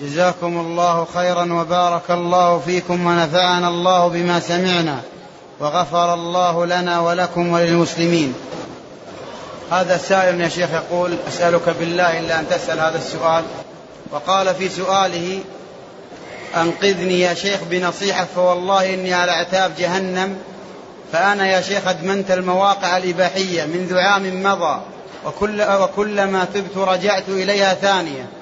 جزاكم الله خيرا وبارك الله فيكم ونفعنا الله بما سمعنا وغفر الله لنا ولكم وللمسلمين. هذا سائل يا شيخ يقول أسألك بالله إلا أن تسأل هذا السؤال. وقال في سؤاله أنقذني يا شيخ بنصيحة فوالله إني على اعتاب جهنم فأنا يا شيخ أدمنت المواقع الإباحية منذ عام مضى وكل وكلما تبت رجعت إليها ثانية.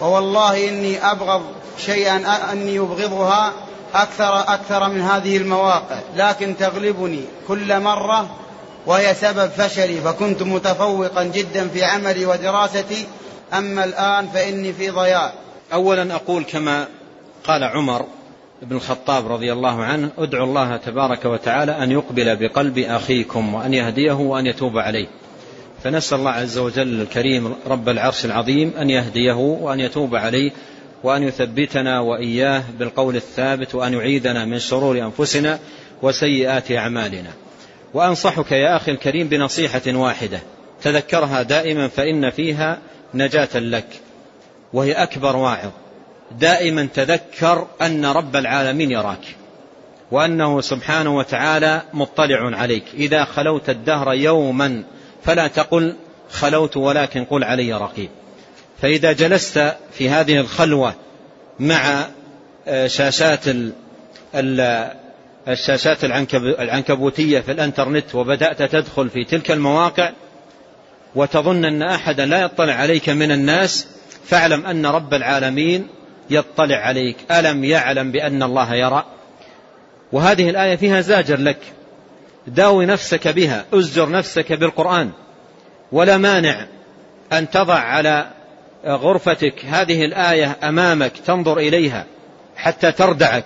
ووالله إني أبغض شيئا أني أبغضها أكثر أكثر من هذه المواقع. لكن تغلبني كل مرة وهي سبب فشلي فكنت متفوقا جدا في عملي ودراستي. أما الآن فإني في ضياع. أولا أقول كما قال عمر بن الخطاب رضي الله عنه ادعوا الله تبارك وتعالى أن يقبل بقلب أخيكم وأن يهديه وأن يتوب عليه. فنسأل الله عز وجل الكريم رب العرش العظيم أن يهديه وأن يتوب عليه وأن يثبتنا وإياه بالقول الثابت وأن يعيذنا من شرور أنفسنا وسيئات أعمالنا. وأنصحك يا أخي الكريم بنصيحة واحدة. تذكرها دائما فإن فيها نجاة لك. وهي أكبر واعظ. دائما تذكر أن رب العالمين يراك. وأنه سبحانه وتعالى مطلع عليك. إذا خلوت الدهر يوما فلا تقل خلوت ولكن قل علي رقيب. فإذا جلست في هذه الخلوة مع آه، شاشات الشاشات العنكبوتية في الإنترنت وبدأت تدخل في تلك المواقع وتظن أن أحدا لا يطلع عليك من الناس فاعلم أن رب العالمين يطلع عليك. ألم يعلم بأن الله يرى؟ وهذه الآية فيها زاجر لك. داوي نفسك بها أزجر نفسك بالقرآن. ولا مانع أن تضع على غرفتك هذه الآية أمامك تنظر إليها حتى تردعك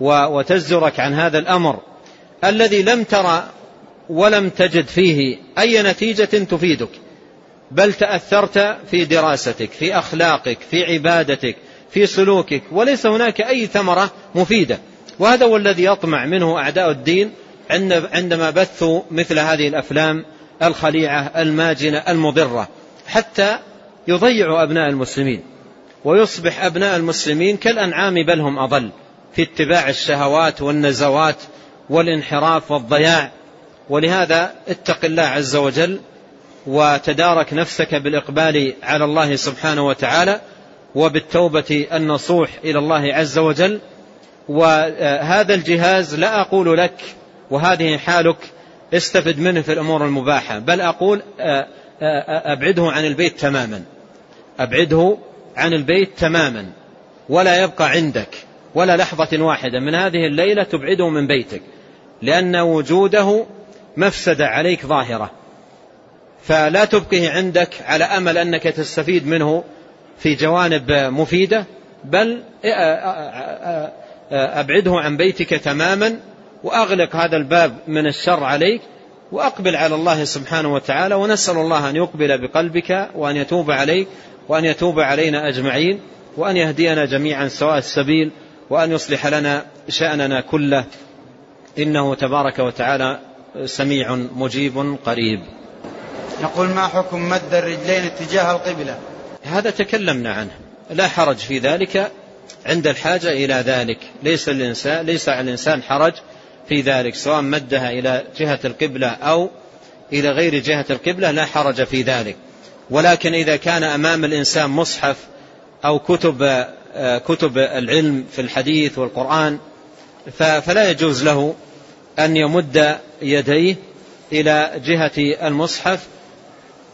وتزجرك عن هذا الأمر. الذي لم ترى ولم تجد فيه أي نتيجة تفيدك. بل تأثرت في دراستك في أخلاقك في عبادتك في سلوكك وليس هناك أي ثمرة مفيدة. وهذا هو الذي يطمع منه أعداء الدين عندما بثوا مثل هذه الأفلام الخليعة الماجنة المضرة حتى يضيعوا أبناء المسلمين ويصبح أبناء المسلمين كالأنعام بل هم أضل في اتباع الشهوات والنزوات والانحراف والضياع. ولهذا اتق الله عز وجل وتدارك نفسك بالإقبال على الله سبحانه وتعالى وبالتوبة النصوح إلى الله عز وجل. وهذا الجهاز لا أقول لك وهذه حالك استفد منه في الأمور المباحة. بل أقول أبعده عن البيت تماما. أبعده عن البيت تماما. ولا يبقى عندك ولا لحظة واحدة. من هذه الليلة تبعده من بيتك. لأن وجوده مفسدة عليك ظاهرة. فلا تبقيه عندك على أمل أنك تستفيد منه في جوانب مفيدة. بل أبعده عن بيتك تماما. وأغلق هذا الباب من الشر عليك وأقبل على الله سبحانه وتعالى ونسأل الله أن يقبل بقلبك وأن يتوب عليك وأن يتوب علينا أجمعين وأن يهدينا جميعا سواء السبيل وأن يصلح لنا شأننا كله. إنه تبارك وتعالى سميع مجيب قريب. يقول ما حكم مد الرجلين اتجاه القبلة؟ هذا تكلمنا عنه. لا حرج في ذلك. عند الحاجة إلى ذلك. ليس الإنسان ليس على الإنسان حرج. في ذلك سواء مدها إلى جهة القبلة أو إلى غير جهة القبلة لا حرج في ذلك. ولكن إذا كان أمام الإنسان مصحف أو كتب كتب العلم في الحديث والقرآن فلا يجوز له أن يمد يديه إلى جهة المصحف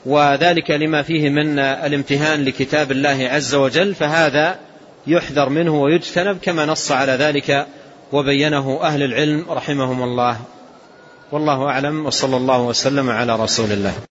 وذلك لما فيه من الامتهان لكتاب الله عز وجل فهذا يحذر منه ويجتنب كما نص على ذلك وبينه أهل العلم رحمهم الله. والله أعلم وصلى الله وسلم على رسول الله.